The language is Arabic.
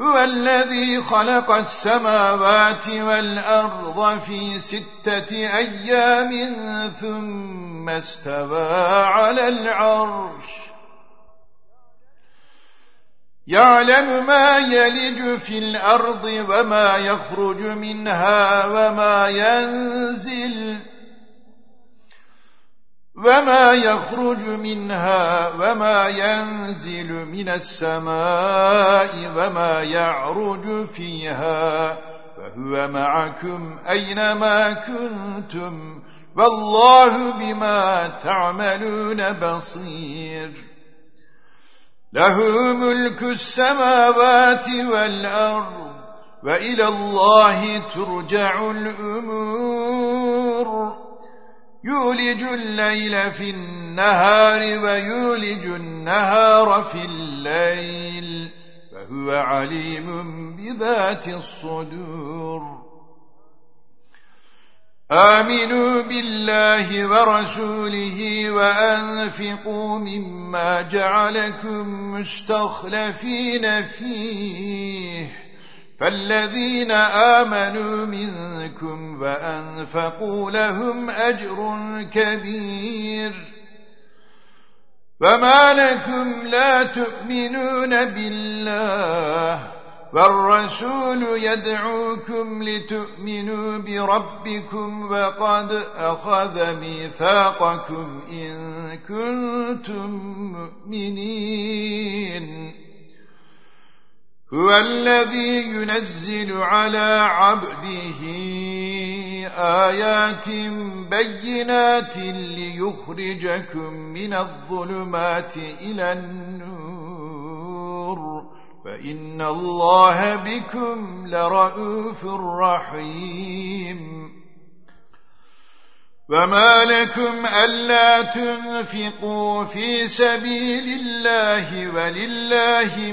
هو الذي خلق السماوات والأرض في ستة أيام ثم استوى على العرش. يعلم ما يلج في الأرض وما يخرج منها وما ينزل. وما يخرج منها وما ينزل من السماء وما يعرج فيها فهو معكم أينما كنتم والله بما تعملون بصير له ملك السماوات والأرض وإلى الله ترجع الأمور يولج الليل في النهار ويولج النهار في الليل فهو عليم بذات الصدور. آمنوا بالله ورسوله وأنفقوا مما جعلكم مستخلفين فيه. فالذين آمنوا منكم وأنفقوا لهم أجر كبير فما لكم لا تؤمنون بالله والرسول يدعوكم لتؤمنوا بربكم وقد أخذ ميثاقكم إن كنتم مؤمنين هو الذي ينزل على عبده آيات بينات ليخرجكم من الظلمات إلى النور. فإن الله بكم لرؤوف رحيم. وما لكم ألا تنفقوا في سبيل الله ولله